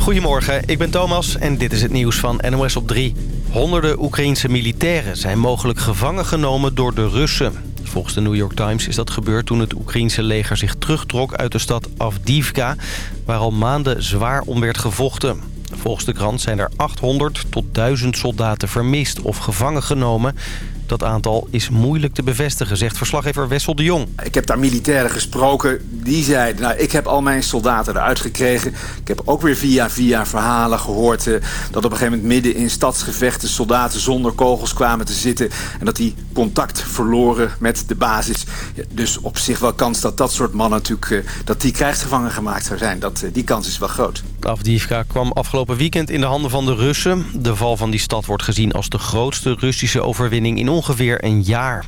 Goedemorgen, ik ben Thomas en dit is het nieuws van NOS op 3. Honderden Oekraïense militairen zijn mogelijk gevangen genomen door de Russen. Volgens de New York Times is dat gebeurd toen het Oekraïense leger zich terugtrok uit de stad Avdivka... waar al maanden zwaar om werd gevochten. Volgens de krant zijn er 800 tot 1000 soldaten vermist of gevangen genomen... Dat aantal is moeilijk te bevestigen, zegt verslaggever Wessel de Jong. Ik heb daar militairen gesproken. Die zeiden, nou, ik heb al mijn soldaten eruit gekregen. Ik heb ook weer via via verhalen gehoord... Eh, dat op een gegeven moment midden in stadsgevechten... soldaten zonder kogels kwamen te zitten... en dat die contact verloren met de basis. Ja, dus op zich wel kans dat dat soort mannen natuurlijk... Eh, dat die krijgsgevangen gemaakt zou zijn. Dat, eh, die kans is wel groot. Avdiivka kwam afgelopen weekend in de handen van de Russen. De val van die stad wordt gezien als de grootste Russische overwinning in ongeveer een jaar.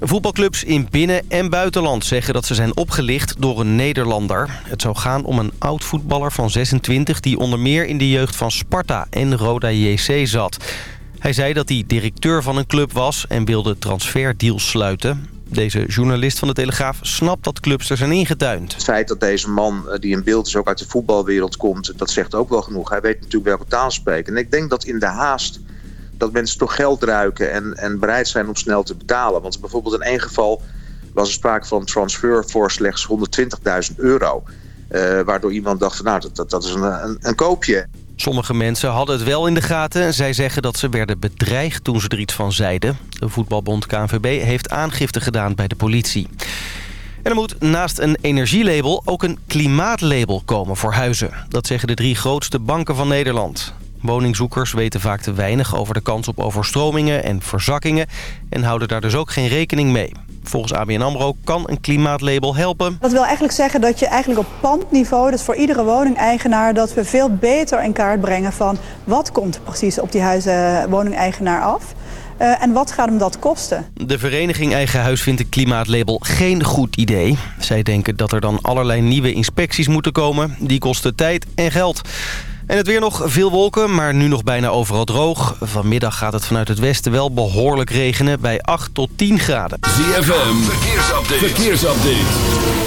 Voetbalclubs in binnen- en buitenland zeggen dat ze zijn opgelicht door een Nederlander. Het zou gaan om een oud-voetballer van 26 die onder meer in de jeugd van Sparta en Roda JC zat. Hij zei dat hij directeur van een club was en wilde transferdeals sluiten. Deze journalist van de Telegraaf snapt dat clubs er zijn ingetuind. Het feit dat deze man, eh, die in beeld is, ook uit de voetbalwereld komt... dat zegt ook wel genoeg. Hij weet natuurlijk welke taal spreken. En ik denk dat in de haast dat mensen toch geld ruiken... en, en bereid zijn om snel te betalen. Want bijvoorbeeld in één geval was er sprake van transfer voor slechts 120.000 euro. Uh, waardoor iemand dacht, van, nou, dat, dat, is een, een, een koopje. Sommige mensen hadden het wel in de gaten. Zij zeggen dat ze werden bedreigd toen ze er iets van zeiden. De voetbalbond KNVB heeft aangifte gedaan bij de politie. En er moet naast een energielabel ook een klimaatlabel komen voor huizen. Dat zeggen de drie grootste banken van Nederland. Woningzoekers weten vaak te weinig over de kans op overstromingen en verzakkingen... en houden daar dus ook geen rekening mee. Volgens ABN AMRO kan een klimaatlabel helpen. Dat wil eigenlijk zeggen dat je eigenlijk op pandniveau... dus voor iedere woningeigenaar... dat we veel beter in kaart brengen van... wat komt precies op die huizen woningeigenaar af... Uh, en wat gaat hem dat kosten? De vereniging Eigen Huis vindt een klimaatlabel geen goed idee. Zij denken dat er dan allerlei nieuwe inspecties moeten komen. Die kosten tijd en geld. En het weer nog veel wolken, maar nu nog bijna overal droog. Vanmiddag gaat het vanuit het westen wel behoorlijk regenen bij 8 tot 10 graden. ZFM, verkeersupdate. verkeersupdate.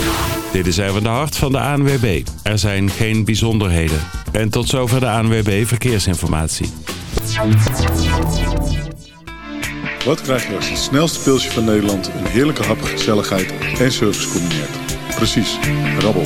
Dit is even de hart van de ANWB. Er zijn geen bijzonderheden. En tot zover de ANWB Verkeersinformatie. Wat krijg je als het snelste pilsje van Nederland... een heerlijke hap, gezelligheid en service combineert? Precies, rabbel.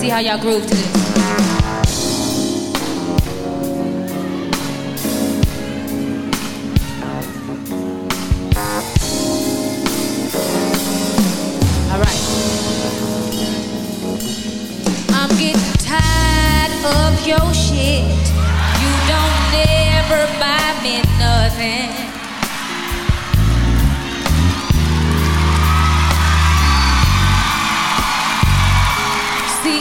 see how y'all groove to this. Alright. I'm getting tired of your shit. You don't never buy me nothing.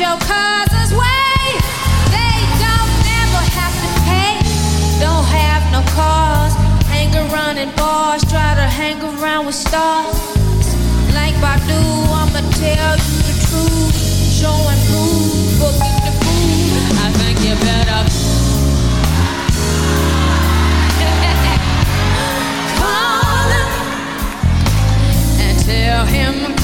your cousin's. They don't have to pay. Don't have no cars. Hang around in bars. Try to hang around with stars. Like I'ma tell you the truth. The fool. I think you better. Call him. And tell him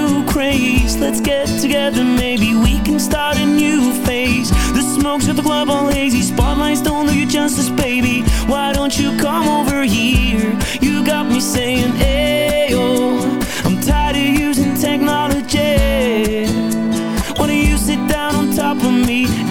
craze Let's get together, maybe we can start a new phase The smoke's at the club all hazy Spotlights don't do you justice, baby Why don't you come over here? You got me saying, ayo oh, I'm tired of using technology Why don't you sit down on top of me?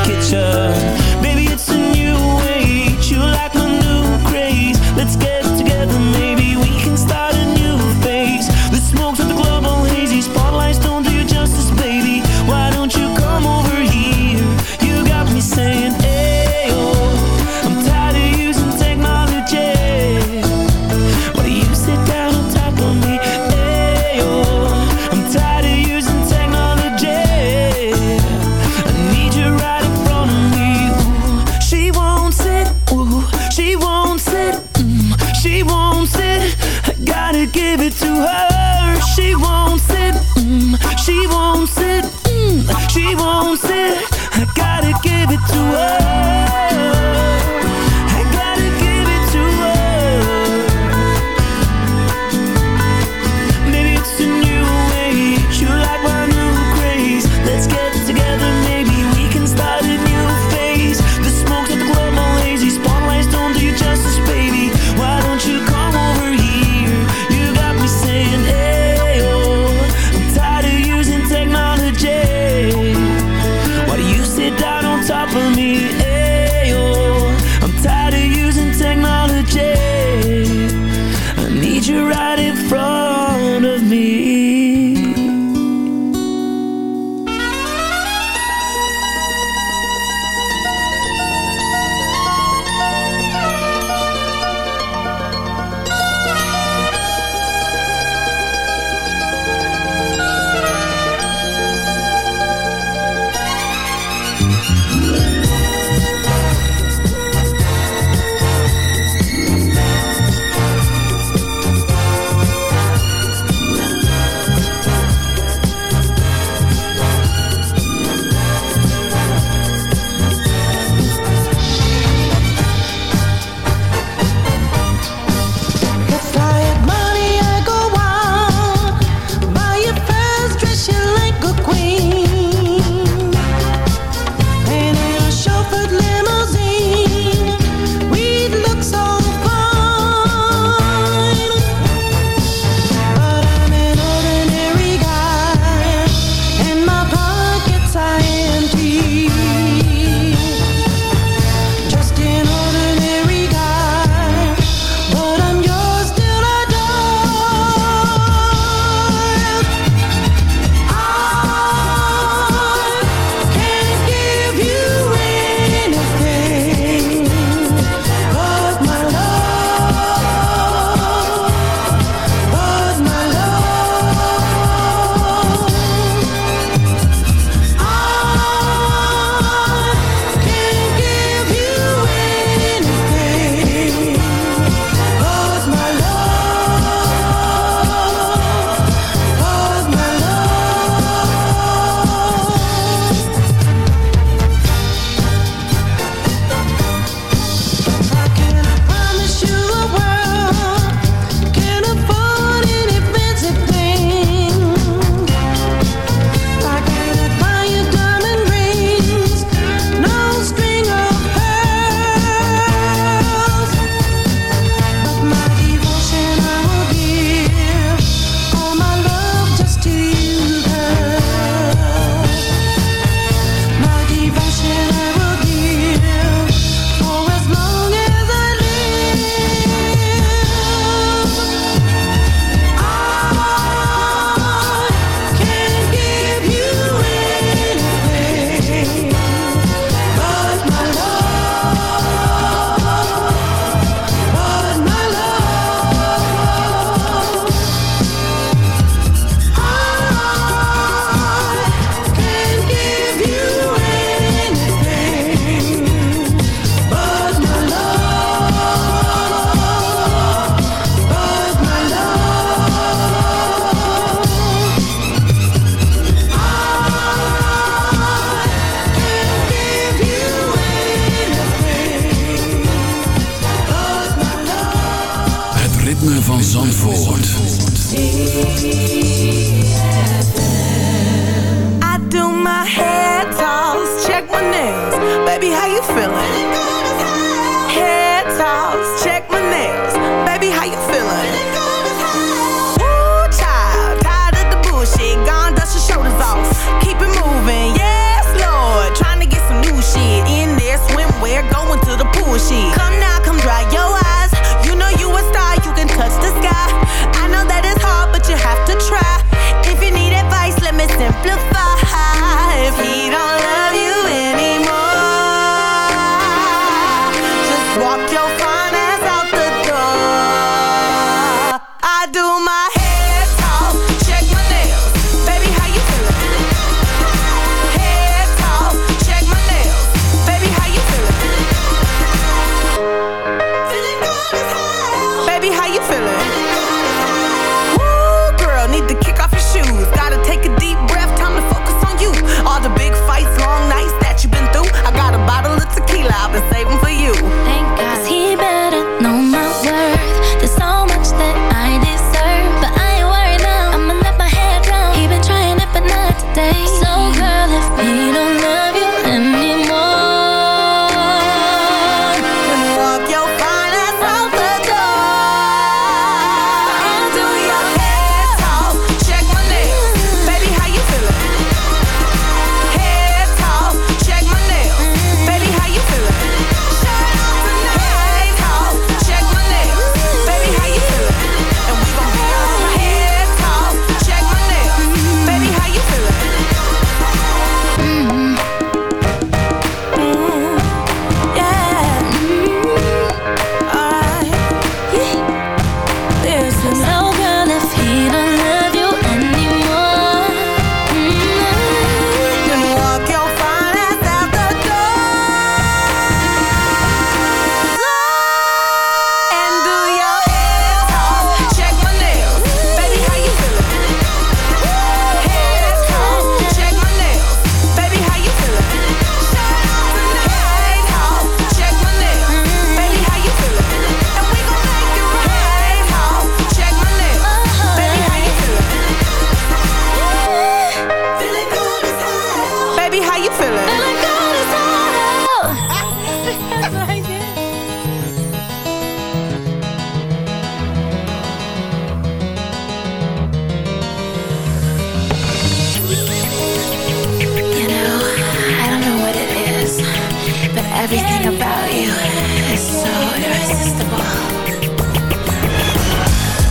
irresistible.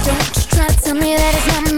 Don't you try to tell me that it's not.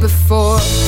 Before.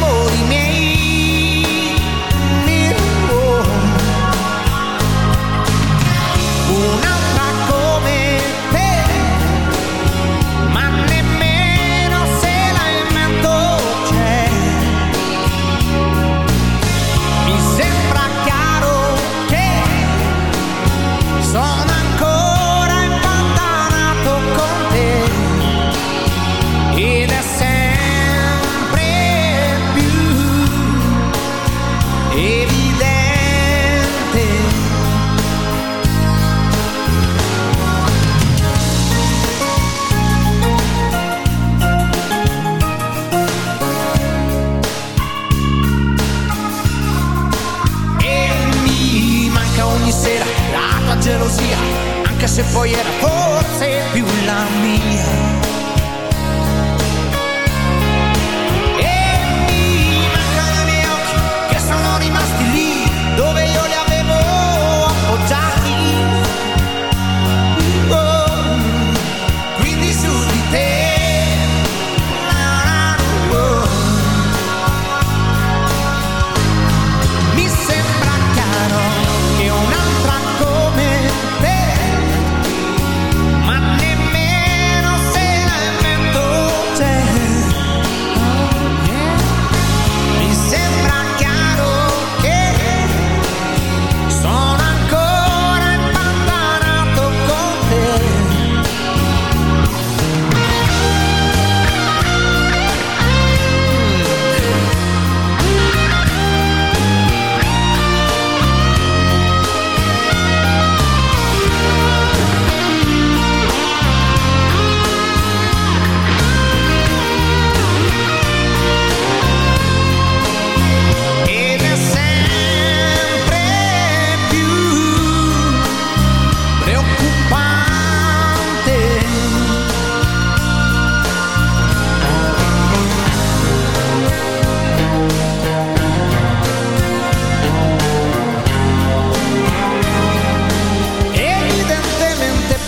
morning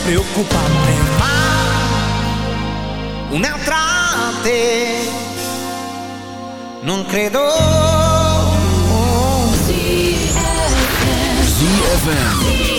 preocupare ma un'altra te non credo. ZFM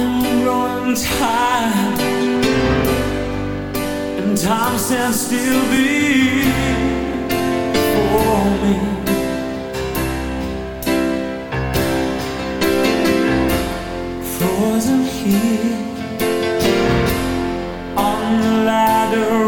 I'm growing tired, and time stands still before me. Frozen here on the ladder.